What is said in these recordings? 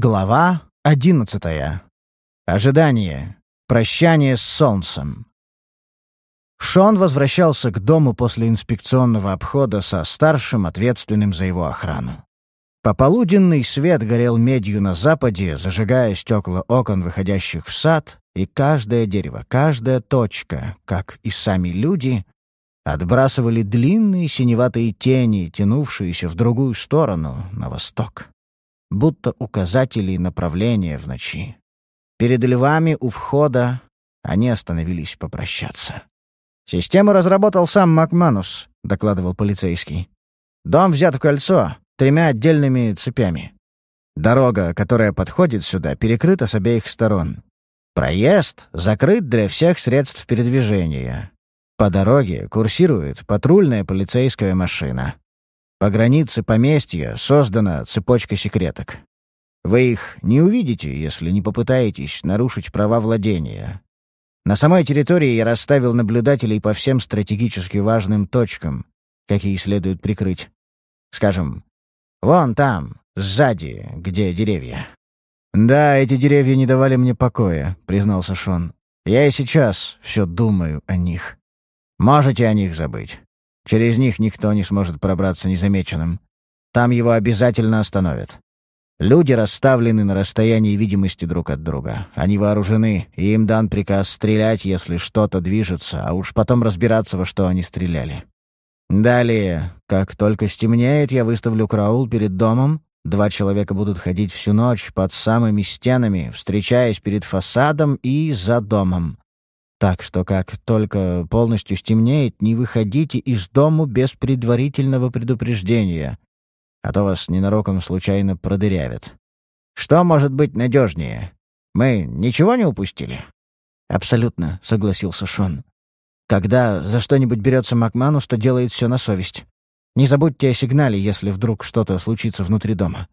Глава одиннадцатая. Ожидание. Прощание с солнцем. Шон возвращался к дому после инспекционного обхода со старшим, ответственным за его охрану. Пополуденный свет горел медью на западе, зажигая стекла окон, выходящих в сад, и каждое дерево, каждая точка, как и сами люди, отбрасывали длинные синеватые тени, тянувшиеся в другую сторону, на восток будто указатели направления в ночи. Перед львами у входа они остановились попрощаться. «Систему разработал сам Макманус», — докладывал полицейский. «Дом взят в кольцо, тремя отдельными цепями. Дорога, которая подходит сюда, перекрыта с обеих сторон. Проезд закрыт для всех средств передвижения. По дороге курсирует патрульная полицейская машина. По границе поместья создана цепочка секреток. Вы их не увидите, если не попытаетесь нарушить права владения. На самой территории я расставил наблюдателей по всем стратегически важным точкам, какие следует прикрыть. Скажем, вон там, сзади, где деревья. «Да, эти деревья не давали мне покоя», — признался Шон. «Я и сейчас все думаю о них. Можете о них забыть. Через них никто не сможет пробраться незамеченным. Там его обязательно остановят. Люди расставлены на расстоянии видимости друг от друга. Они вооружены, и им дан приказ стрелять, если что-то движется, а уж потом разбираться, во что они стреляли. Далее, как только стемнеет, я выставлю караул перед домом. Два человека будут ходить всю ночь под самыми стенами, встречаясь перед фасадом и за домом. Так что как только полностью стемнеет, не выходите из дому без предварительного предупреждения, а то вас ненароком случайно продырявят. Что может быть надежнее? Мы ничего не упустили?» «Абсолютно», — согласился Шон. «Когда за что-нибудь берется Макманус, то делает все на совесть. Не забудьте о сигнале, если вдруг что-то случится внутри дома.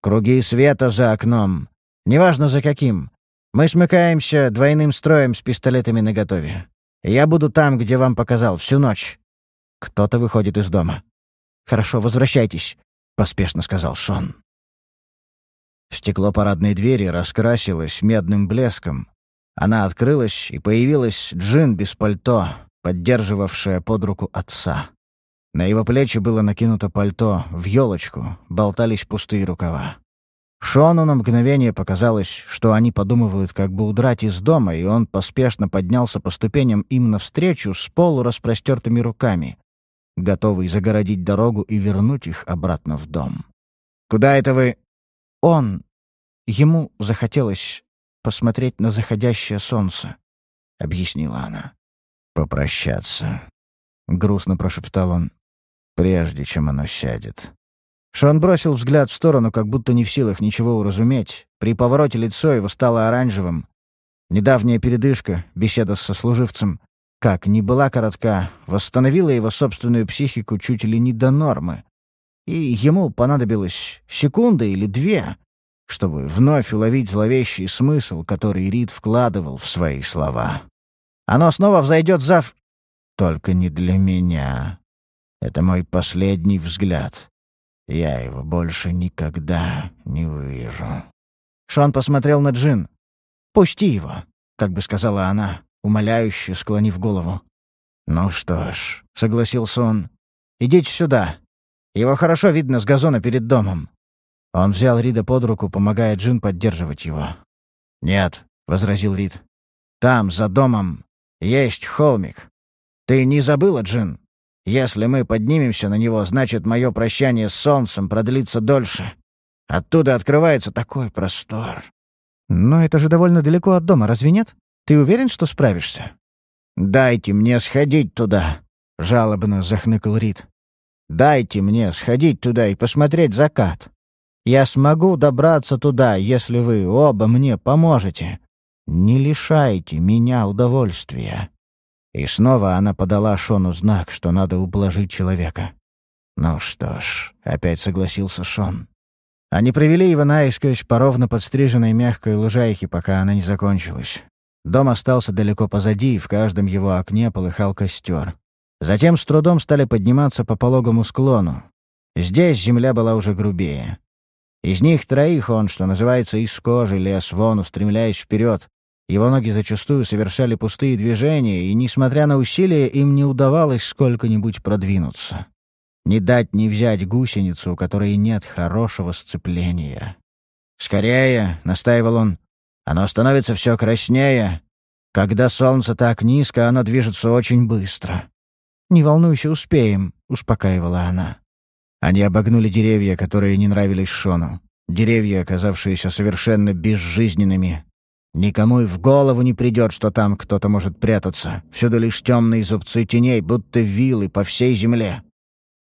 Круги света за окном. Неважно за каким. Мы смыкаемся двойным строем с пистолетами наготове. Я буду там, где вам показал, всю ночь. Кто-то выходит из дома. Хорошо, возвращайтесь, поспешно сказал Шон. Стекло парадной двери раскрасилось медным блеском. Она открылась, и появилась Джин без пальто, поддерживавшая под руку отца. На его плечи было накинуто пальто, в елочку, болтались пустые рукава. Шону на мгновение показалось, что они подумывают, как бы удрать из дома, и он поспешно поднялся по ступеням им навстречу с полураспростертыми руками, готовый загородить дорогу и вернуть их обратно в дом. «Куда это вы?» «Он...» Ему захотелось посмотреть на заходящее солнце, — объяснила она. «Попрощаться», — грустно прошептал он, — «прежде чем оно сядет». Шон бросил взгляд в сторону, как будто не в силах ничего уразуметь. При повороте лицо его стало оранжевым. Недавняя передышка, беседа с сослуживцем, как ни была коротка, восстановила его собственную психику чуть ли не до нормы. И ему понадобилось секунда или две, чтобы вновь уловить зловещий смысл, который Рид вкладывал в свои слова. «Оно снова взойдет зав...» «Только не для меня. Это мой последний взгляд. Я его больше никогда не увижу». Шон посмотрел на Джин. «Пусти его», — как бы сказала она, умоляюще склонив голову. «Ну что ж», — согласился он, — «идите сюда. Его хорошо видно с газона перед домом». Он взял Рида под руку, помогая Джин поддерживать его. «Нет», — возразил Рид. «Там, за домом, есть холмик. Ты не забыла, Джин? Если мы поднимемся на него, значит, мое прощание с солнцем продлится дольше. Оттуда открывается такой простор. Но это же довольно далеко от дома, разве нет? Ты уверен, что справишься? «Дайте мне сходить туда», — жалобно захныкал Рид. «Дайте мне сходить туда и посмотреть закат. Я смогу добраться туда, если вы оба мне поможете. Не лишайте меня удовольствия». И снова она подала Шону знак, что надо ублажить человека. Ну что ж, опять согласился Шон. Они провели его наискось по ровно подстриженной мягкой лужайке, пока она не закончилась. Дом остался далеко позади, и в каждом его окне полыхал костер. Затем с трудом стали подниматься по пологому склону. Здесь земля была уже грубее. Из них троих он, что называется, из кожи лез вон, устремляясь вперед. Его ноги зачастую совершали пустые движения, и, несмотря на усилия, им не удавалось сколько-нибудь продвинуться. Не дать не взять гусеницу, у которой нет хорошего сцепления. «Скорее!» — настаивал он. «Оно становится все краснее. Когда солнце так низко, оно движется очень быстро». «Не волнуйся, успеем», — успокаивала она. Они обогнули деревья, которые не нравились Шону. Деревья, оказавшиеся совершенно безжизненными. Никому и в голову не придет, что там кто-то может прятаться. Всюду лишь темные зубцы теней, будто вилы по всей земле.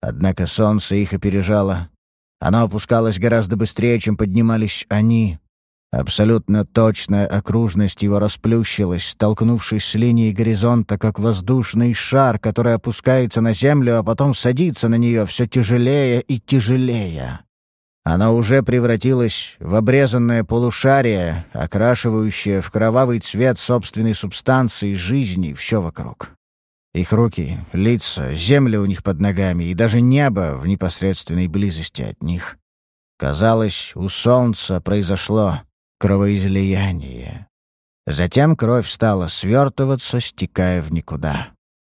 Однако солнце их опережало. Оно опускалось гораздо быстрее, чем поднимались они. Абсолютно точная окружность его расплющилась, столкнувшись с линией горизонта, как воздушный шар, который опускается на землю, а потом садится на нее все тяжелее и тяжелее. Оно уже превратилось в обрезанное полушарие, окрашивающее в кровавый цвет собственной субстанции жизни все вокруг. Их руки, лица, земля у них под ногами и даже небо в непосредственной близости от них. Казалось, у солнца произошло кровоизлияние. Затем кровь стала свертываться, стекая в никуда.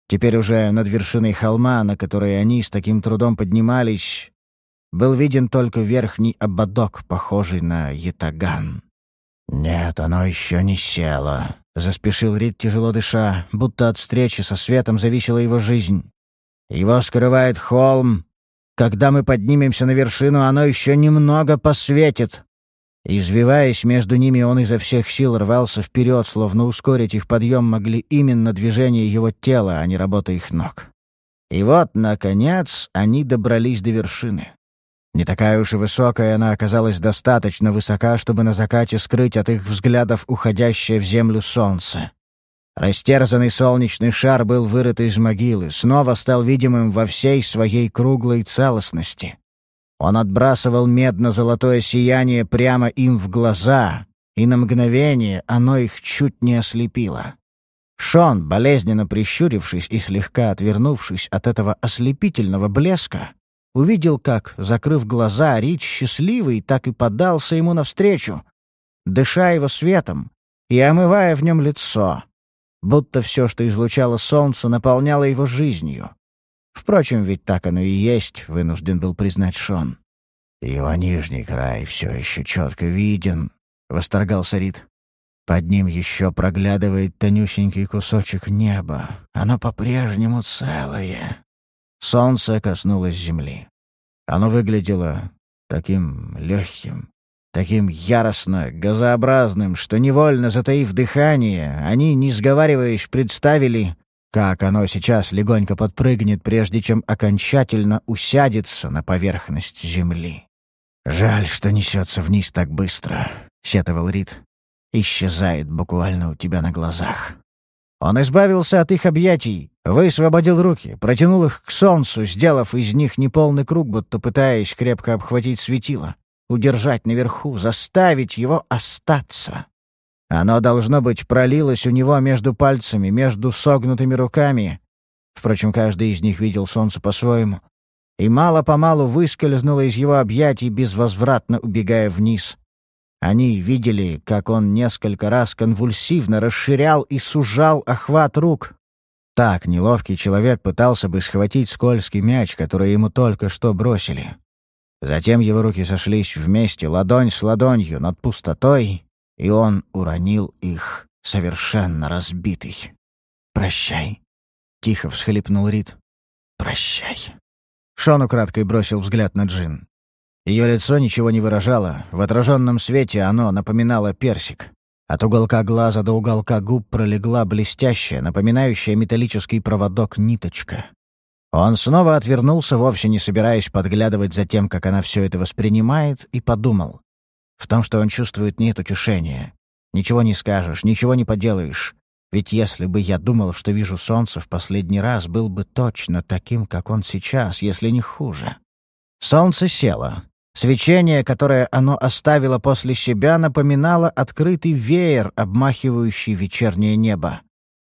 Теперь уже над вершиной холма, на которой они с таким трудом поднимались, был виден только верхний ободок, похожий на ятаган. «Нет, оно еще не село», — заспешил Рид, тяжело дыша, будто от встречи со светом зависела его жизнь. «Его скрывает холм. Когда мы поднимемся на вершину, оно еще немного посветит». Извиваясь между ними, он изо всех сил рвался вперед, словно ускорить их подъем могли именно движения его тела, а не работа их ног. И вот, наконец, они добрались до вершины. Не такая уж и высокая она оказалась достаточно высока, чтобы на закате скрыть от их взглядов уходящее в землю солнце. Растерзанный солнечный шар был вырыт из могилы, снова стал видимым во всей своей круглой целостности. Он отбрасывал медно-золотое сияние прямо им в глаза, и на мгновение оно их чуть не ослепило. Шон, болезненно прищурившись и слегка отвернувшись от этого ослепительного блеска, увидел, как, закрыв глаза, Рич счастливый так и подался ему навстречу, дыша его светом и омывая в нем лицо, будто все, что излучало солнце, наполняло его жизнью. Впрочем, ведь так оно и есть, вынужден был признать Шон. Его нижний край все еще четко виден, — восторгался Рид. Под ним еще проглядывает тонюсенький кусочек неба. Оно по-прежнему целое. Солнце коснулось земли. Оно выглядело таким легким, таким яростно газообразным, что, невольно затаив дыхание, они, не сговариваясь, представили, как оно сейчас легонько подпрыгнет, прежде чем окончательно усядется на поверхность земли. «Жаль, что несется вниз так быстро», — сетовал Рид. «Исчезает буквально у тебя на глазах». Он избавился от их объятий, высвободил руки, протянул их к солнцу, сделав из них неполный круг, будто пытаясь крепко обхватить светило, удержать наверху, заставить его остаться. Оно, должно быть, пролилось у него между пальцами, между согнутыми руками. Впрочем, каждый из них видел солнце по-своему. И мало-помалу выскользнуло из его объятий, безвозвратно убегая вниз. Они видели, как он несколько раз конвульсивно расширял и сужал охват рук. Так неловкий человек пытался бы схватить скользкий мяч, который ему только что бросили. Затем его руки сошлись вместе, ладонь с ладонью, над пустотой, и он уронил их, совершенно разбитый. «Прощай», — тихо всхлипнул Рид. «Прощай». Шон украдкой бросил взгляд на Джин. Ее лицо ничего не выражало, в отраженном свете оно напоминало персик. От уголка глаза до уголка губ пролегла блестящая, напоминающая металлический проводок ниточка. Он снова отвернулся, вовсе не собираясь подглядывать за тем, как она все это воспринимает, и подумал. В том, что он чувствует, нет утешения. Ничего не скажешь, ничего не поделаешь. Ведь если бы я думал, что вижу солнце в последний раз, был бы точно таким, как он сейчас, если не хуже. Солнце село. Свечение, которое оно оставило после себя, напоминало открытый веер, обмахивающий вечернее небо.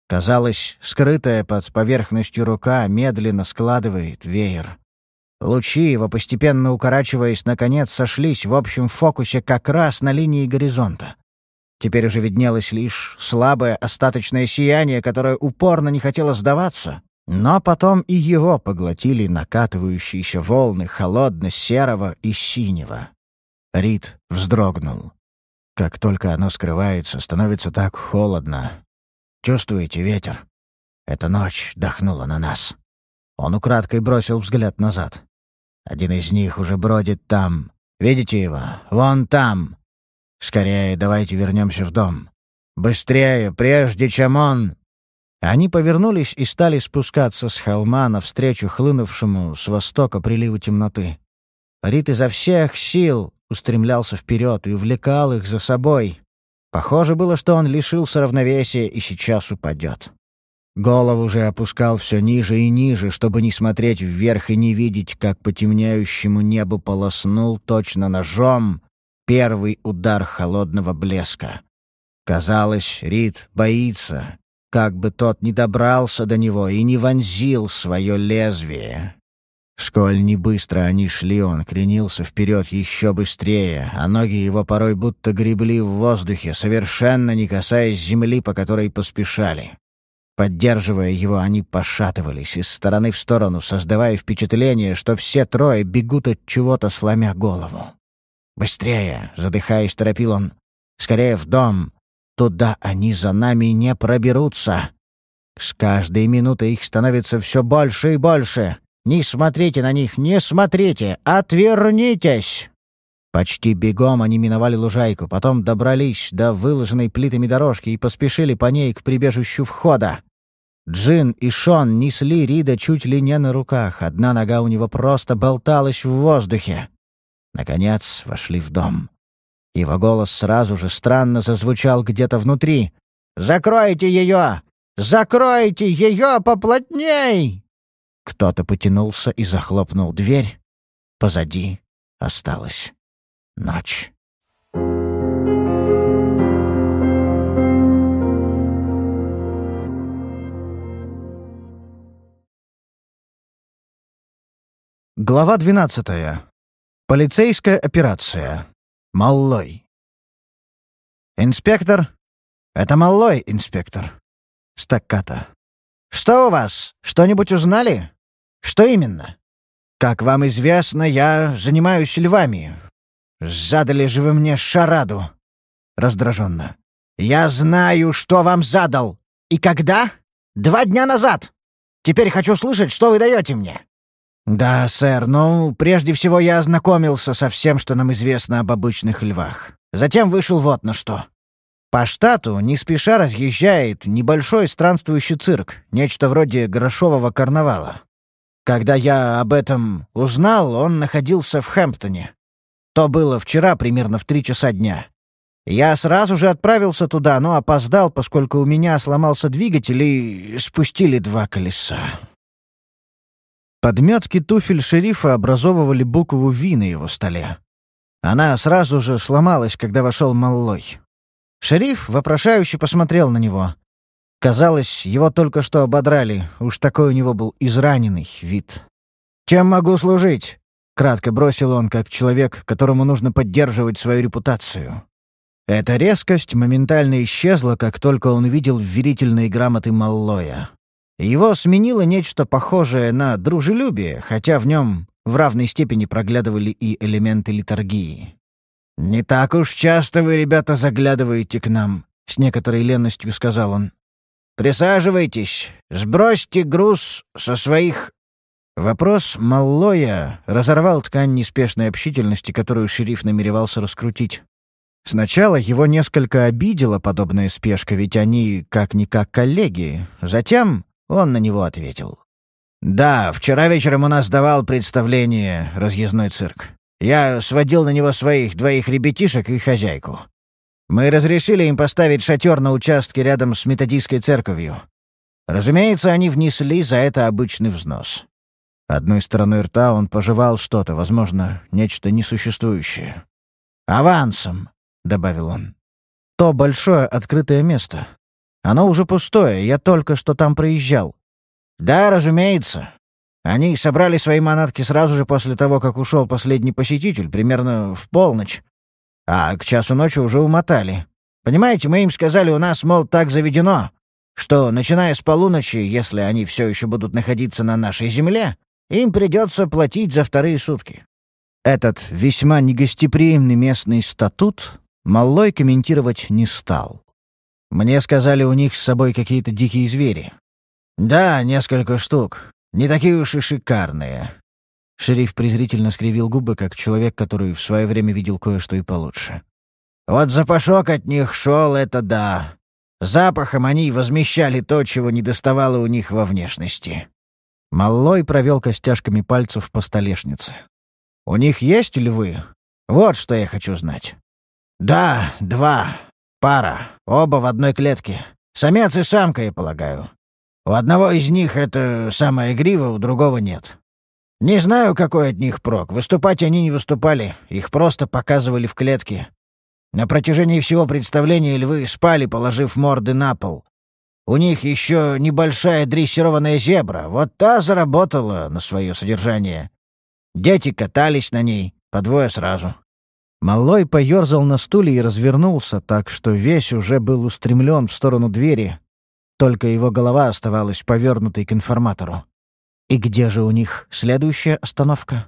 Казалось, скрытая под поверхностью рука медленно складывает веер. Лучи его, постепенно укорачиваясь, наконец сошлись в общем фокусе как раз на линии горизонта. Теперь уже виднелось лишь слабое остаточное сияние, которое упорно не хотело сдаваться. Но потом и его поглотили накатывающиеся волны холодно-серого и синего. Рид вздрогнул. Как только оно скрывается, становится так холодно. Чувствуете ветер? Эта ночь дохнула на нас. Он украдкой бросил взгляд назад. Один из них уже бродит там. Видите его? Вон там. Скорее, давайте вернемся в дом. Быстрее, прежде чем он...» Они повернулись и стали спускаться с холма навстречу хлынувшему с востока приливу темноты. Рит изо всех сил устремлялся вперед и увлекал их за собой. Похоже было, что он лишился равновесия и сейчас упадет. Голову же опускал все ниже и ниже, чтобы не смотреть вверх и не видеть, как по темняющему небу полоснул точно ножом первый удар холодного блеска. Казалось, Рид боится, как бы тот не добрался до него и не вонзил свое лезвие. Сколь не быстро они шли, он кренился вперед еще быстрее, а ноги его порой будто гребли в воздухе, совершенно не касаясь земли, по которой поспешали. Поддерживая его, они пошатывались из стороны в сторону, создавая впечатление, что все трое бегут от чего-то, сломя голову. «Быстрее!» — задыхаясь, торопил он. «Скорее в дом! Туда они за нами не проберутся!» С каждой минутой их становится все больше и больше. Не смотрите на них, не смотрите! Отвернитесь!» Почти бегом они миновали лужайку, потом добрались до выложенной плитами дорожки и поспешили по ней к прибежищу входа. Джин и Шон несли Рида чуть ли не на руках, одна нога у него просто болталась в воздухе. Наконец вошли в дом. Его голос сразу же странно зазвучал где-то внутри. «Закройте ее! Закройте ее поплотней!» Кто-то потянулся и захлопнул дверь. Позади осталась ночь. Глава двенадцатая. Полицейская операция. Маллой. «Инспектор?» «Это Маллой, инспектор». Стакката. «Что у вас? Что-нибудь узнали?» «Что именно?» «Как вам известно, я занимаюсь львами. Задали же вы мне шараду». Раздраженно. «Я знаю, что вам задал. И когда? Два дня назад. Теперь хочу слышать, что вы даете мне». «Да, сэр, ну, прежде всего я ознакомился со всем, что нам известно об обычных львах. Затем вышел вот на что. По штату не спеша разъезжает небольшой странствующий цирк, нечто вроде грошового карнавала. Когда я об этом узнал, он находился в Хэмптоне. То было вчера примерно в три часа дня. Я сразу же отправился туда, но опоздал, поскольку у меня сломался двигатель и спустили два колеса. Подметки туфель шерифа образовывали букву «Ви» на его столе. Она сразу же сломалась, когда вошел Маллой. Шериф вопрошающе посмотрел на него. Казалось, его только что ободрали, уж такой у него был израненный вид. «Чем могу служить?» — кратко бросил он, как человек, которому нужно поддерживать свою репутацию. Эта резкость моментально исчезла, как только он увидел верительные грамоты Маллоя. Его сменило нечто похожее на дружелюбие, хотя в нем в равной степени проглядывали и элементы литургии. «Не так уж часто вы, ребята, заглядываете к нам», — с некоторой ленностью сказал он. «Присаживайтесь, сбросьте груз со своих...» Вопрос Маллоя разорвал ткань неспешной общительности, которую шериф намеревался раскрутить. Сначала его несколько обидела подобная спешка, ведь они как-никак коллеги. Затем он на него ответил. «Да, вчера вечером у нас давал представление разъездной цирк. Я сводил на него своих двоих ребятишек и хозяйку. Мы разрешили им поставить шатер на участке рядом с методистской церковью. Разумеется, они внесли за это обычный взнос. Одной стороной рта он пожевал что-то, возможно, нечто несуществующее. «Авансом», — добавил он. «То большое открытое место. Оно уже пустое, я только что там проезжал». «Да, разумеется. Они собрали свои манатки сразу же после того, как ушел последний посетитель, примерно в полночь. А к часу ночи уже умотали. Понимаете, мы им сказали, у нас, мол, так заведено, что, начиная с полуночи, если они все еще будут находиться на нашей земле, им придется платить за вторые сутки. Этот весьма негостеприимный местный статут Маллой комментировать не стал. Мне сказали, у них с собой какие-то дикие звери. Да, несколько штук. Не такие уж и шикарные. Шериф презрительно скривил губы, как человек, который в свое время видел кое-что и получше. Вот запашок от них шел, это да. Запахом они возмещали то, чего не доставало у них во внешности. Маллой провел костяшками пальцев по столешнице. «У них есть львы? Вот что я хочу знать». «Да, два. Пара. Оба в одной клетке. Самец и самка, я полагаю. У одного из них это самая грива, у другого нет. Не знаю, какой от них прок. Выступать они не выступали. Их просто показывали в клетке. На протяжении всего представления львы спали, положив морды на пол. У них еще небольшая дрессированная зебра. Вот та заработала на свое содержание. Дети катались на ней, по двое сразу. Малой поерзал на стуле и развернулся так, что весь уже был устремлен в сторону двери. Только его голова оставалась повернутой к информатору. И где же у них следующая остановка?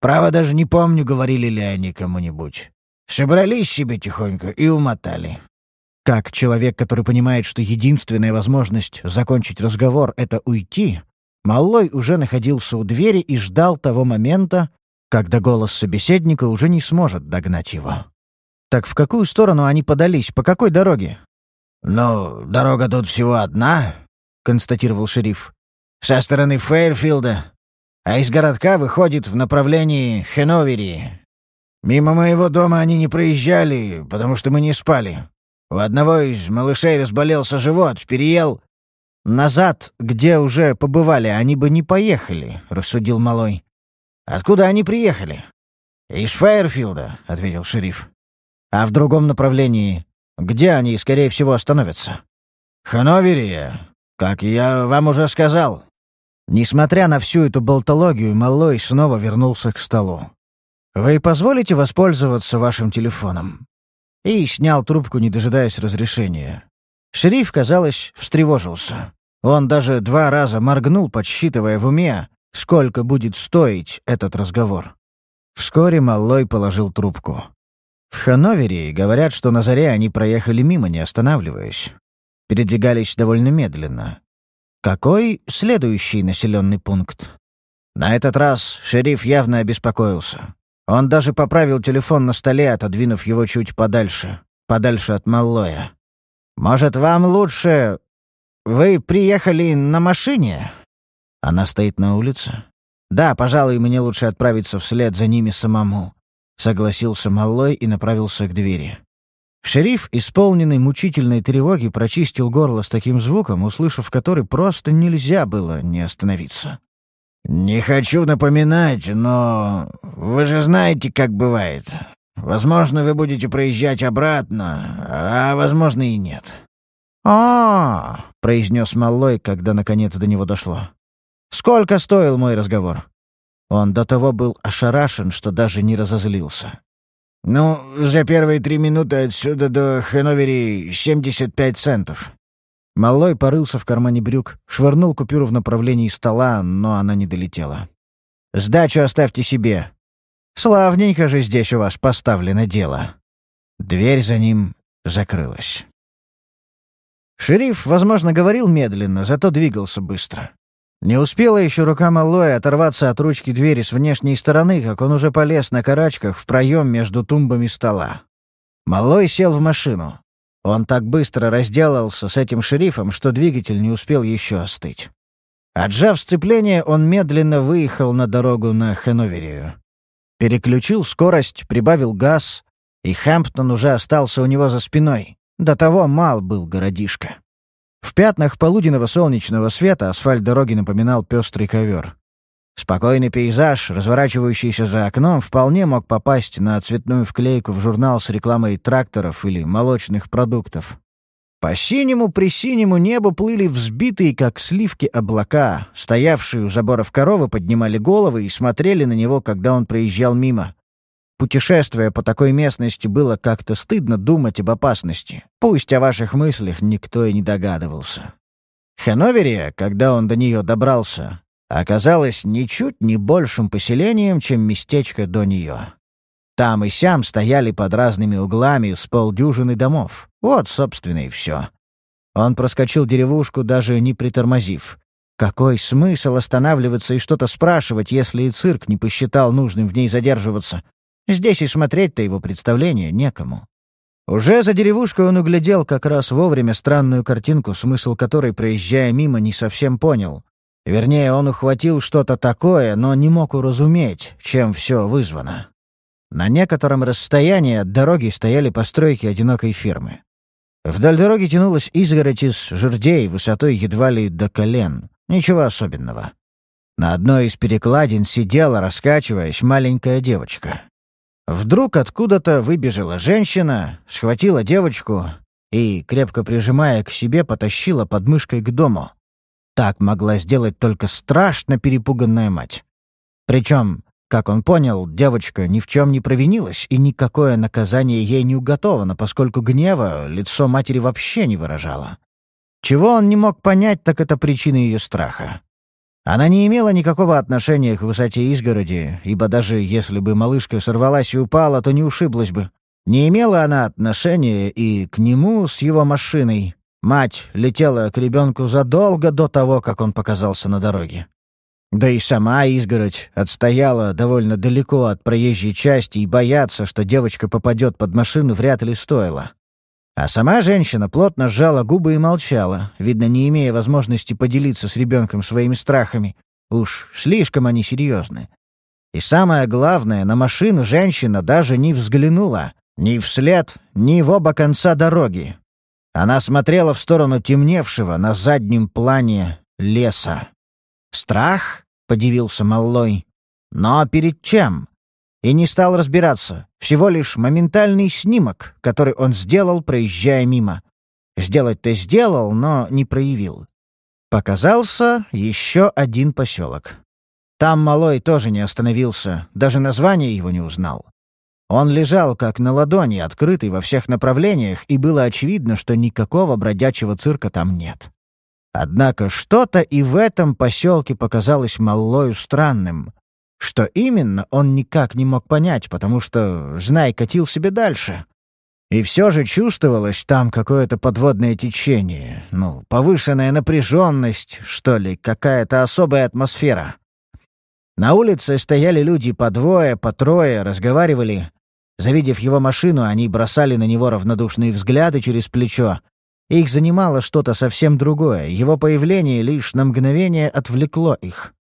Право даже не помню, говорили ли они кому-нибудь. Собрались себе тихонько и умотали. Как человек, который понимает, что единственная возможность закончить разговор — это уйти, Малой уже находился у двери и ждал того момента, когда голос собеседника уже не сможет догнать его. Так в какую сторону они подались? По какой дороге? «Ну, дорога тут всего одна», — констатировал шериф. «Со стороны Фейрфилда, а из городка выходит в направлении Хеновери. Мимо моего дома они не проезжали, потому что мы не спали. У одного из малышей разболелся живот, переел...» «Назад, где уже побывали, они бы не поехали», — рассудил Малой. «Откуда они приехали?» «Из Файерфилда», — ответил шериф. «А в другом направлении? Где они, скорее всего, остановятся?» «Хановерия, как я вам уже сказал». Несмотря на всю эту болтологию, Малой снова вернулся к столу. «Вы позволите воспользоваться вашим телефоном?» И снял трубку, не дожидаясь разрешения. Шериф, казалось, встревожился. Он даже два раза моргнул, подсчитывая в уме, сколько будет стоить этот разговор. Вскоре Маллой положил трубку. В Ханновере говорят, что на заре они проехали мимо, не останавливаясь. Передвигались довольно медленно. Какой следующий населенный пункт? На этот раз шериф явно обеспокоился. Он даже поправил телефон на столе, отодвинув его чуть подальше, подальше от Маллоя. «Может, вам лучше... Вы приехали на машине?» Она стоит на улице. «Да, пожалуй, мне лучше отправиться вслед за ними самому», — согласился Маллой и направился к двери. Шериф, исполненный мучительной тревоги, прочистил горло с таким звуком, услышав который просто нельзя было не остановиться. «Не хочу напоминать, но вы же знаете, как бывает. Возможно, вы будете проезжать обратно, а возможно и нет». «А-а-а», произнес Маллой, когда наконец до него дошло. Сколько стоил мой разговор?» Он до того был ошарашен, что даже не разозлился. «Ну, за первые три минуты отсюда до Хэновери 75 центов». Малой порылся в кармане брюк, швырнул купюру в направлении стола, но она не долетела. «Сдачу оставьте себе. Славненько же здесь у вас поставлено дело». Дверь за ним закрылась. Шериф, возможно, говорил медленно, зато двигался быстро. Не успела еще рука Маллоя оторваться от ручки двери с внешней стороны, как он уже полез на карачках в проем между тумбами стола. Маллой сел в машину. Он так быстро разделался с этим шерифом, что двигатель не успел еще остыть. Отжав сцепление, он медленно выехал на дорогу на Хеноверию. Переключил скорость, прибавил газ, и Хэмптон уже остался у него за спиной. До того мал был городишко. В пятнах полуденного солнечного света асфальт дороги напоминал пестрый ковер. Спокойный пейзаж, разворачивающийся за окном, вполне мог попасть на цветную вклейку в журнал с рекламой тракторов или молочных продуктов. По синему-присинему небу плыли взбитые, как сливки, облака. Стоявшие у заборов коровы поднимали головы и смотрели на него, когда он проезжал мимо. Путешествуя по такой местности, было как-то стыдно думать об опасности. Пусть о ваших мыслях никто и не догадывался. Хanoверия, когда он до нее добрался, оказалось ничуть не большим поселением, чем местечко до нее. Там и сям стояли под разными углами с полдюжины домов. Вот, собственно, и все. Он проскочил деревушку, даже не притормозив. Какой смысл останавливаться и что-то спрашивать, если и цирк не посчитал нужным в ней задерживаться? Здесь и смотреть-то его представление некому. Уже за деревушкой он углядел как раз вовремя странную картинку, смысл которой, проезжая мимо, не совсем понял. Вернее, он ухватил что-то такое, но не мог уразуметь, чем все вызвано. На некотором расстоянии от дороги стояли постройки одинокой фирмы. Вдоль дороги тянулась изгородь из жердей высотой едва ли до колен. Ничего особенного. На одной из перекладин сидела, раскачиваясь, маленькая девочка. Вдруг откуда-то выбежала женщина, схватила девочку и, крепко прижимая к себе, потащила под мышкой к дому. Так могла сделать только страшно перепуганная мать. Причем как он понял, девочка ни в чем не провинилась, и никакое наказание ей не уготовано, поскольку гнева лицо матери вообще не выражало. Чего он не мог понять, так это причина ее страха. Она не имела никакого отношения к высоте изгороди, ибо даже если бы малышка сорвалась и упала, то не ушиблась бы. Не имела она отношения и к нему с его машиной. Мать летела к ребенку задолго до того, как он показался на дороге. Да и сама изгородь отстояла довольно далеко от проезжей части, и бояться, что девочка попадет под машину, вряд ли стоило. А сама женщина плотно сжала губы и молчала, видно, не имея возможности поделиться с ребенком своими страхами. Уж слишком они серьезны. И самое главное, на машину женщина даже не взглянула. Ни вслед, ни в оба конца дороги. Она смотрела в сторону темневшего на заднем плане леса. Страх? — подивился Маллой. «Но перед чем?» И не стал разбираться. Всего лишь моментальный снимок, который он сделал, проезжая мимо. Сделать-то сделал, но не проявил. Показался еще один поселок. Там Малой тоже не остановился, даже название его не узнал. Он лежал как на ладони, открытый во всех направлениях, и было очевидно, что никакого бродячего цирка там нет. Однако что-то и в этом поселке показалось Маллою странным. Что именно, он никак не мог понять, потому что Знай катил себе дальше. И все же чувствовалось там какое-то подводное течение, ну, повышенная напряженность, что ли, какая-то особая атмосфера. На улице стояли люди по двое, по трое, разговаривали. Завидев его машину, они бросали на него равнодушные взгляды через плечо, их занимало что-то совсем другое, его появление лишь на мгновение отвлекло их.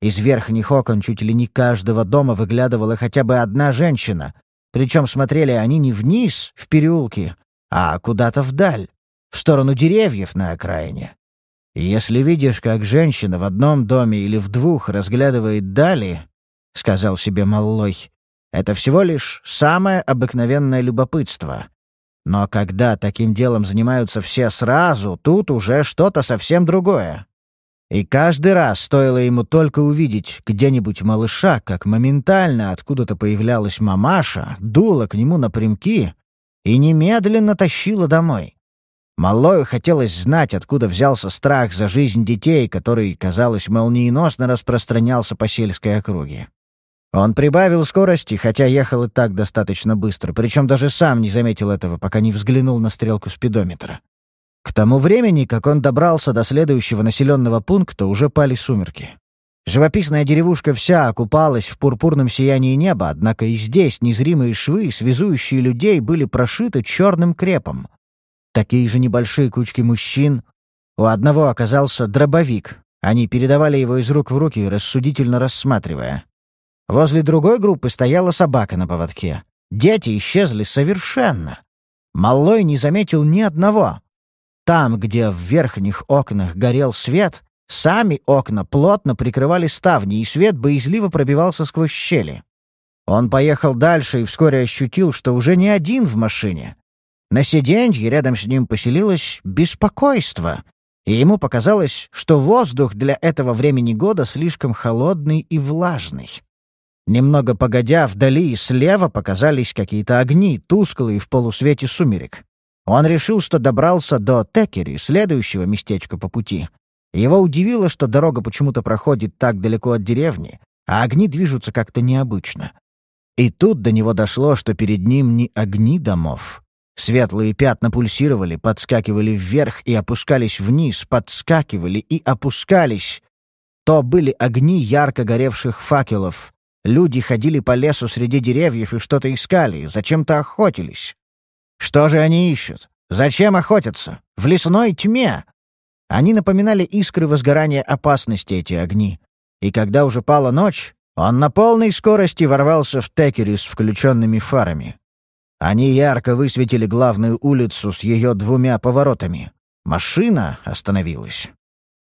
Из верхних окон чуть ли не каждого дома выглядывала хотя бы одна женщина, причем смотрели они не вниз, в переулки, а куда-то вдаль, в сторону деревьев на окраине. «Если видишь, как женщина в одном доме или в двух разглядывает дали», — сказал себе Маллой, — «это всего лишь самое обыкновенное любопытство. Но когда таким делом занимаются все сразу, тут уже что-то совсем другое. И каждый раз стоило ему только увидеть где-нибудь малыша, как моментально откуда-то появлялась мамаша, дула к нему напрямки и немедленно тащила домой. Малою хотелось знать, откуда взялся страх за жизнь детей, который, казалось, молниеносно распространялся по сельской округе. Он прибавил скорости, хотя ехал и так достаточно быстро, причем даже сам не заметил этого, пока не взглянул на стрелку спидометра. К тому времени, как он добрался до следующего населенного пункта, уже пали сумерки. Живописная деревушка вся окупалась в пурпурном сиянии неба, однако и здесь незримые швы, связующие людей, были прошиты черным крепом. Такие же небольшие кучки мужчин. У одного оказался дробовик. Они передавали его из рук в руки, рассудительно рассматривая. Возле другой группы стояла собака на поводке. Дети исчезли совершенно. Малой не заметил ни одного. Там, где в верхних окнах горел свет, сами окна плотно прикрывали ставни, и свет боязливо пробивался сквозь щели. Он поехал дальше и вскоре ощутил, что уже не один в машине. На сиденье рядом с ним поселилось беспокойство, и ему показалось, что воздух для этого времени года слишком холодный и влажный. Немного погодя, вдали и слева показались какие-то огни, тусклые в полусвете сумерек. Он решил, что добрался до Текери, следующего местечка по пути. Его удивило, что дорога почему-то проходит так далеко от деревни, а огни движутся как-то необычно. И тут до него дошло, что перед ним не огни домов. Светлые пятна пульсировали, подскакивали вверх и опускались вниз, подскакивали и опускались. То были огни ярко горевших факелов, Люди ходили по лесу среди деревьев и что-то искали, зачем-то охотились. Что же они ищут? Зачем охотятся? В лесной тьме? Они напоминали искры возгорания опасности, эти огни. И когда уже пала ночь, он на полной скорости ворвался в Текери с включенными фарами. Они ярко высветили главную улицу с ее двумя поворотами. Машина остановилась.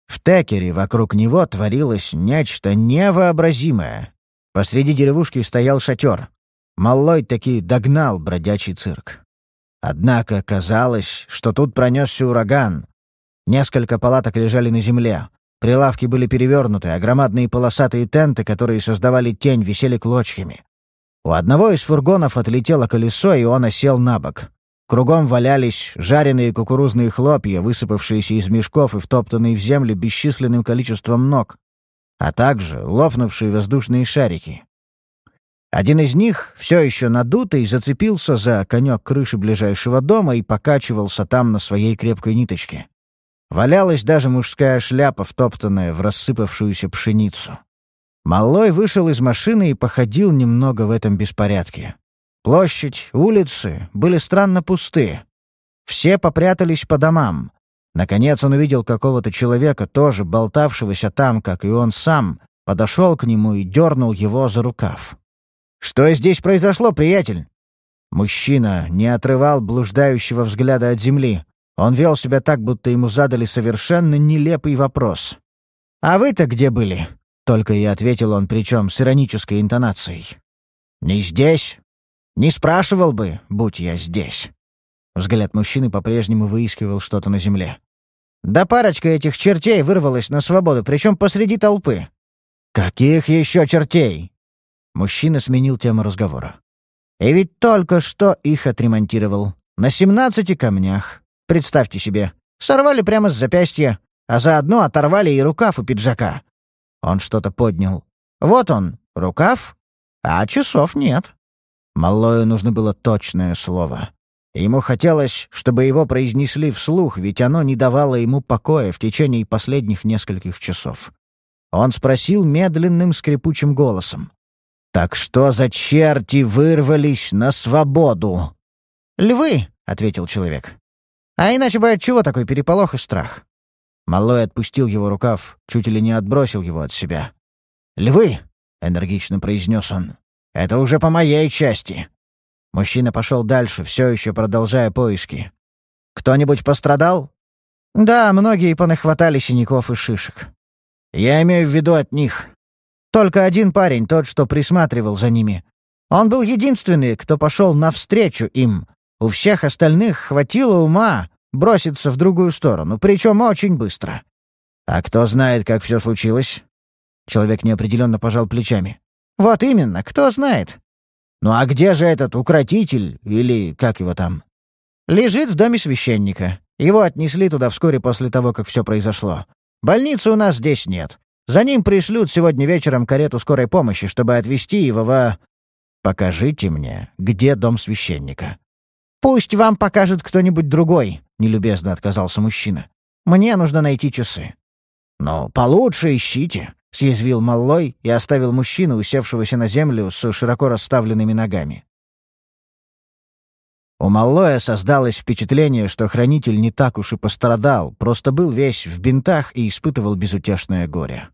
В Текере вокруг него творилось нечто невообразимое. Посреди деревушки стоял шатер. Маллой таки догнал бродячий цирк. Однако казалось, что тут пронесся ураган. Несколько палаток лежали на земле. Прилавки были перевернуты, а громадные полосатые тенты, которые создавали тень, висели клочьями. У одного из фургонов отлетело колесо, и он осел на бок. Кругом валялись жареные кукурузные хлопья, высыпавшиеся из мешков и втоптанные в землю бесчисленным количеством ног а также лопнувшие воздушные шарики. Один из них, все еще надутый, зацепился за конек крыши ближайшего дома и покачивался там на своей крепкой ниточке. Валялась даже мужская шляпа, втоптанная в рассыпавшуюся пшеницу. Малой вышел из машины и походил немного в этом беспорядке. Площадь, улицы были странно пусты. Все попрятались по домам. Наконец он увидел какого-то человека, тоже болтавшегося там, как и он сам, подошел к нему и дернул его за рукав. «Что здесь произошло, приятель?» Мужчина не отрывал блуждающего взгляда от земли. Он вел себя так, будто ему задали совершенно нелепый вопрос. «А вы-то где были?» — только и ответил он, причем с иронической интонацией. «Не здесь. Не спрашивал бы, будь я здесь». Взгляд мужчины по-прежнему выискивал что-то на земле. Да парочка этих чертей вырвалась на свободу, причем посреди толпы. «Каких еще чертей?» Мужчина сменил тему разговора. «И ведь только что их отремонтировал. На семнадцати камнях. Представьте себе. Сорвали прямо с запястья, а заодно оторвали и рукав у пиджака». Он что-то поднял. «Вот он, рукав, а часов нет». Малою нужно было точное слово. Ему хотелось, чтобы его произнесли вслух, ведь оно не давало ему покоя в течение последних нескольких часов. Он спросил медленным скрипучим голосом. «Так что за черти вырвались на свободу?» «Львы», — ответил человек. «А иначе бы чего такой переполох и страх?» Малой отпустил его рукав, чуть ли не отбросил его от себя. «Львы», — энергично произнес он, — «это уже по моей части. Мужчина пошел дальше, все еще продолжая поиски. «Кто-нибудь пострадал?» «Да, многие понахватали синяков и шишек. Я имею в виду от них. Только один парень, тот, что присматривал за ними. Он был единственный, кто пошел навстречу им. У всех остальных хватило ума броситься в другую сторону, причем очень быстро. А кто знает, как все случилось?» Человек неопределенно пожал плечами. «Вот именно, кто знает. «Ну а где же этот укротитель, или как его там?» «Лежит в доме священника. Его отнесли туда вскоре после того, как все произошло. Больницы у нас здесь нет. За ним пришлют сегодня вечером карету скорой помощи, чтобы отвезти его во...» «Покажите мне, где дом священника». «Пусть вам покажет кто-нибудь другой», — нелюбезно отказался мужчина. «Мне нужно найти часы». «Ну, получше ищите. — съязвил Маллой и оставил мужчину, усевшегося на землю с широко расставленными ногами. У Маллоя создалось впечатление, что хранитель не так уж и пострадал, просто был весь в бинтах и испытывал безутешное горе.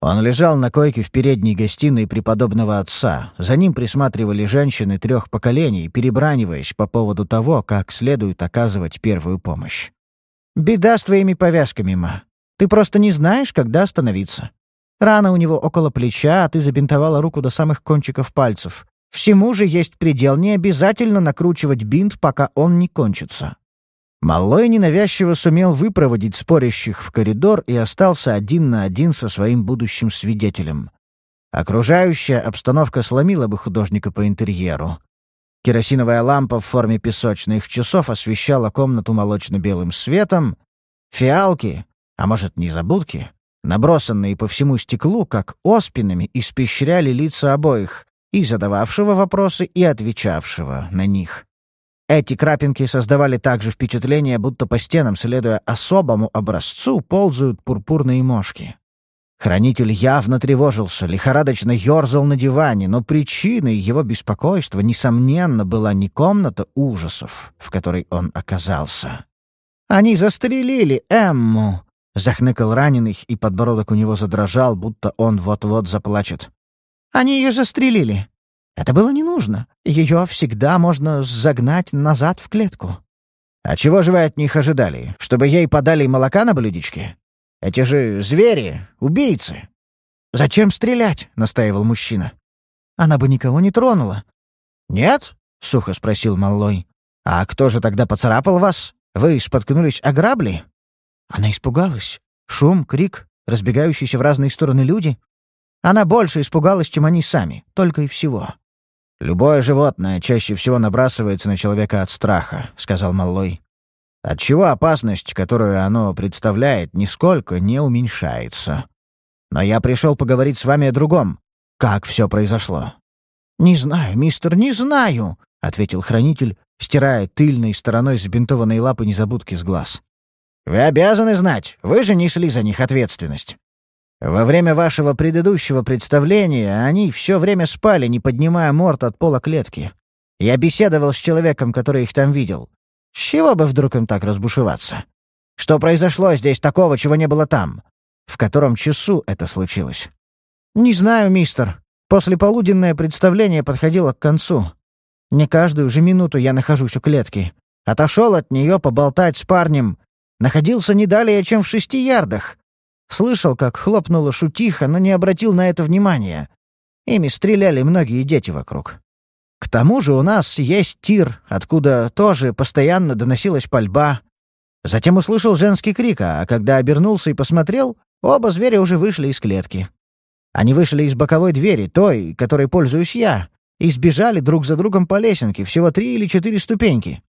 Он лежал на койке в передней гостиной преподобного отца. За ним присматривали женщины трех поколений, перебраниваясь по поводу того, как следует оказывать первую помощь. «Беда с твоими повязками, ма. Ты просто не знаешь, когда остановиться. Рана у него около плеча, а ты забинтовала руку до самых кончиков пальцев. Всему же есть предел, не обязательно накручивать бинт, пока он не кончится. Малой ненавязчиво сумел выпроводить спорящих в коридор и остался один на один со своим будущим свидетелем. Окружающая обстановка сломила бы художника по интерьеру. Керосиновая лампа в форме песочных часов освещала комнату молочно-белым светом. Фиалки, а может, незабудки, набросанные по всему стеклу, как оспинами, испещряли лица обоих, и задававшего вопросы, и отвечавшего на них. Эти крапинки создавали также впечатление, будто по стенам, следуя особому образцу, ползают пурпурные мошки. Хранитель явно тревожился, лихорадочно ерзал на диване, но причиной его беспокойства, несомненно, была не комната ужасов, в которой он оказался. «Они застрелили Эмму!» — захныкал раненый, и подбородок у него задрожал, будто он вот-вот заплачет. «Они ее застрелили. Это было не нужно. Ее всегда можно загнать назад в клетку». «А чего же вы от них ожидали? Чтобы ей подали молока на блюдечке?» Эти же звери, убийцы. Зачем стрелять? настаивал мужчина. Она бы никого не тронула. Нет? сухо спросил Маллой. А кто же тогда поцарапал вас? Вы споткнулись о грабли? Она испугалась. Шум, крик, разбегающиеся в разные стороны люди. Она больше испугалась, чем они сами, только и всего. «Любое животное чаще всего набрасывается на человека от страха», — сказал Маллой. Отчего опасность, которую оно представляет, нисколько не уменьшается. Но я пришел поговорить с вами о другом. Как все произошло?» «Не знаю, мистер, не знаю», — ответил хранитель, стирая тыльной стороной забинтованной лапы незабудки с глаз. «Вы обязаны знать, вы же несли за них ответственность. Во время вашего предыдущего представления они все время спали, не поднимая морд от пола клетки. Я беседовал с человеком, который их там видел. С чего бы вдруг им так разбушеваться? Что произошло здесь такого, чего не было там? В котором часу это случилось? Не знаю, мистер. После полуденное представление подходило к концу. Не каждую же минуту я нахожусь у клетки. Отошел от нее поболтать с парнем. Находился не далее, чем в шести ярдах. Слышал, как хлопнула шутиха, но не обратил на это внимания. Ими стреляли многие дети вокруг. К тому же у нас есть тир, откуда тоже постоянно доносилась пальба. Затем услышал женский крик, а когда обернулся и посмотрел, оба зверя уже вышли из клетки. Они вышли из боковой двери, той, которой пользуюсь я, и сбежали друг за другом по лесенке, всего три или четыре ступеньки.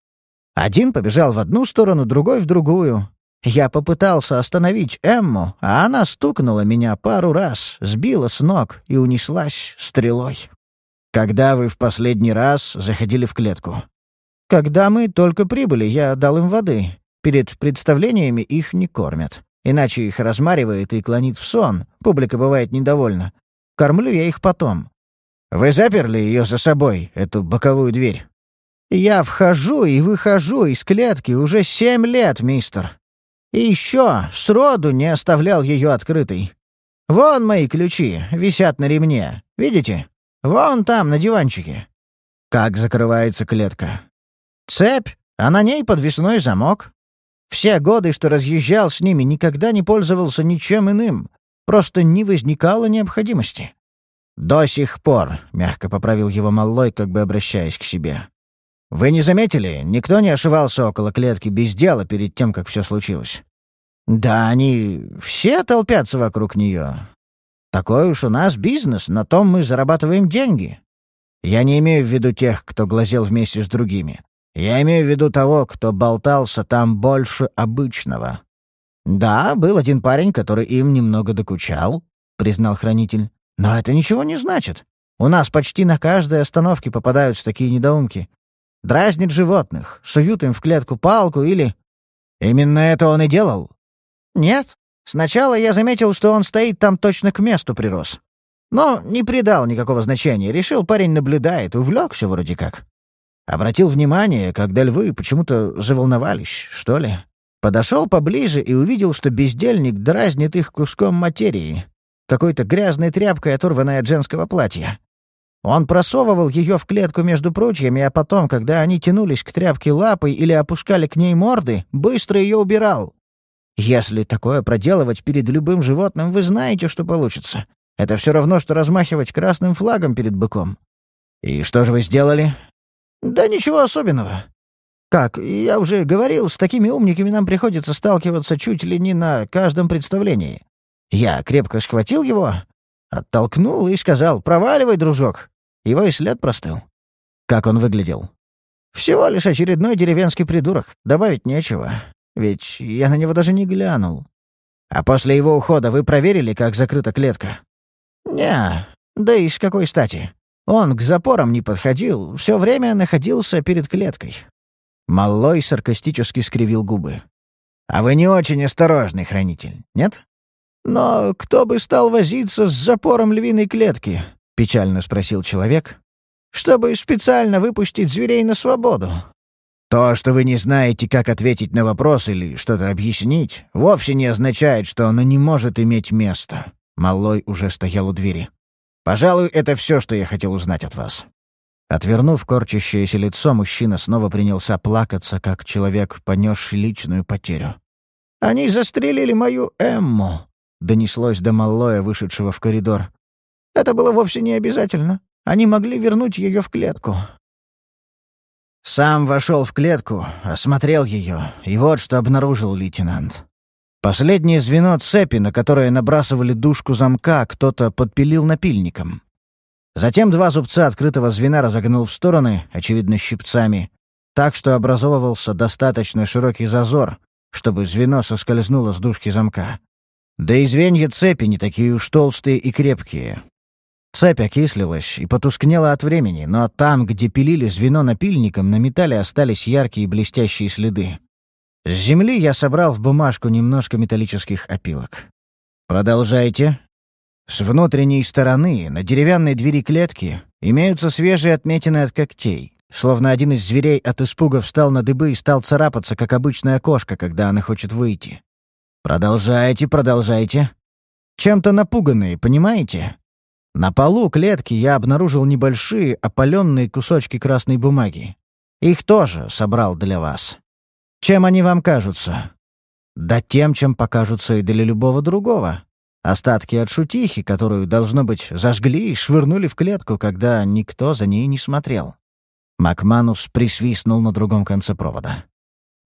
Один побежал в одну сторону, другой — в другую. Я попытался остановить Эмму, а она стукнула меня пару раз, сбила с ног и унеслась стрелой. «Когда вы в последний раз заходили в клетку?» «Когда мы только прибыли, я дал им воды. Перед представлениями их не кормят. Иначе их размаривает и клонит в сон. Публика бывает недовольна. Кормлю я их потом». «Вы заперли ее за собой, эту боковую дверь?» «Я вхожу и выхожу из клетки уже семь лет, мистер. И еще сроду не оставлял ее открытой. Вон мои ключи, висят на ремне. Видите?» Вон там, на диванчике. Как закрывается клетка? Цепь, а на ней подвесной замок. Все годы, что разъезжал с ними, никогда не пользовался ничем иным. Просто не возникало необходимости. «До сих пор», — мягко поправил его Маллой, как бы обращаясь к себе. «Вы не заметили? Никто не ошивался около клетки без дела перед тем, как все случилось». «Да они все толпятся вокруг нее. Такой уж у нас бизнес, на том мы зарабатываем деньги. Я не имею в виду тех, кто глазел вместе с другими. Я имею в виду того, кто болтался там больше обычного. Да, был один парень, который им немного докучал, признал хранитель. Но это ничего не значит. У нас почти на каждой остановке попадаются такие недоумки. Дразнит животных, суют им в клетку палку или... Именно это он и делал? Нет, Сначала я заметил, что он стоит там точно к месту прирос. Но не придал никакого значения. Решил, парень наблюдает, увлекся вроде как. Обратил внимание, когда львы почему-то заволновались, что ли. Подошел поближе и увидел, что бездельник дразнит их куском материи. Какой-то грязной тряпкой, оторванной от женского платья. Он просовывал ее в клетку между прутьями, а потом, когда они тянулись к тряпке лапой или опускали к ней морды, быстро ее убирал. Если такое проделывать перед любым животным, вы знаете, что получится. Это все равно, что размахивать красным флагом перед быком. «И что же вы сделали?» «Да ничего особенного. Как, я уже говорил, с такими умниками нам приходится сталкиваться чуть ли не на каждом представлении. Я крепко схватил его, оттолкнул и сказал «Проваливай, дружок». Его и след простыл. Как он выглядел? Всего лишь очередной деревенский придурок. Добавить нечего. Ведь я на него даже не глянул. А после его ухода вы проверили, как закрыта клетка? Не, да и с какой стати? Он к запорам не подходил, все время находился перед клеткой. Малой саркастически скривил губы. «А вы не очень осторожный хранитель, нет?» «Но кто бы стал возиться с запором львиной клетки?» — печально спросил человек. «Чтобы специально выпустить зверей на свободу». «То, что вы не знаете, как ответить на вопрос или что-то объяснить, вовсе не означает, что оно не может иметь места». Малой уже стоял у двери. «Пожалуй, это все, что я хотел узнать от вас». Отвернув корчащееся лицо, мужчина снова принялся плакаться, как человек, понесший личную потерю. «Они застрелили мою Эмму», — донеслось до Маллоя, вышедшего в коридор. «Это было вовсе не обязательно. Они могли вернуть ее в клетку». Сам вошел в клетку, осмотрел ее, и вот что обнаружил лейтенант. Последнее звено цепи, на которое набрасывали дужку замка, кто-то подпилил напильником. Затем два зубца открытого звена разогнул в стороны, очевидно, щипцами, так что образовывался достаточно широкий зазор, чтобы звено соскользнуло с дужки замка. Да и звенья цепи не такие уж толстые и крепкие. Цепь окислилась и потускнела от времени, но там, где пилили звено напильником, на металле остались яркие блестящие следы. С земли я собрал в бумажку немножко металлических опилок. «Продолжайте», с внутренней стороны, на деревянной двери клетки, имеются свежие отметины от когтей, словно один из зверей от испуга встал на дыбы и стал царапаться, как обычная кошка, когда она хочет выйти. Продолжайте, продолжайте. Чем-то напуганные, понимаете? На полу клетки я обнаружил небольшие опаленные кусочки красной бумаги. Их тоже собрал для вас. Чем они вам кажутся? Да тем, чем покажутся и для любого другого. Остатки от шутихи, которую, должно быть, зажгли и швырнули в клетку, когда никто за ней не смотрел. Макманус присвистнул на другом конце провода.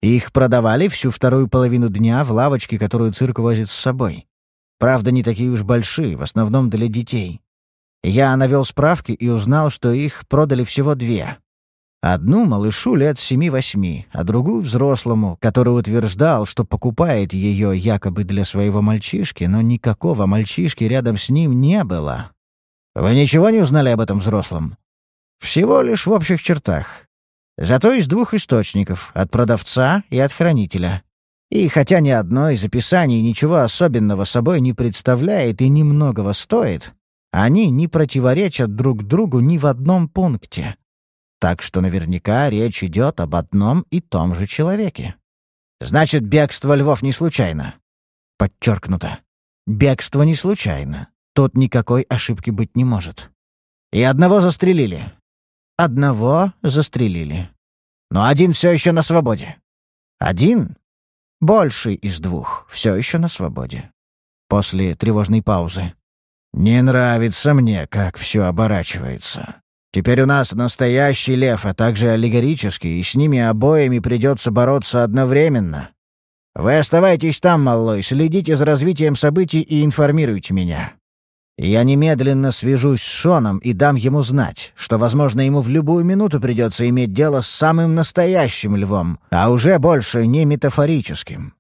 Их продавали всю вторую половину дня в лавочке, которую цирк возит с собой. Правда, не такие уж большие, в основном для детей. Я навел справки и узнал, что их продали всего две. Одну малышу лет семи-восьми, а другую взрослому, который утверждал, что покупает ее якобы для своего мальчишки, но никакого мальчишки рядом с ним не было. Вы ничего не узнали об этом взрослом? Всего лишь в общих чертах. Зато из двух источников — от продавца и от хранителя. И хотя ни одно из описаний ничего особенного собой не представляет и немногого стоит, они не противоречат друг другу ни в одном пункте. Так что наверняка речь идет об одном и том же человеке. Значит, бегство львов не случайно. Подчеркнуто. Бегство не случайно. Тут никакой ошибки быть не может. И одного застрелили. Одного застрелили. Но один все еще на свободе. Один, больший из двух, все еще на свободе. После тревожной паузы. «Не нравится мне, как все оборачивается. Теперь у нас настоящий лев, а также аллегорический, и с ними обоими придется бороться одновременно. Вы оставайтесь там, малой, следите за развитием событий и информируйте меня. Я немедленно свяжусь с Шоном и дам ему знать, что, возможно, ему в любую минуту придется иметь дело с самым настоящим львом, а уже больше не метафорическим.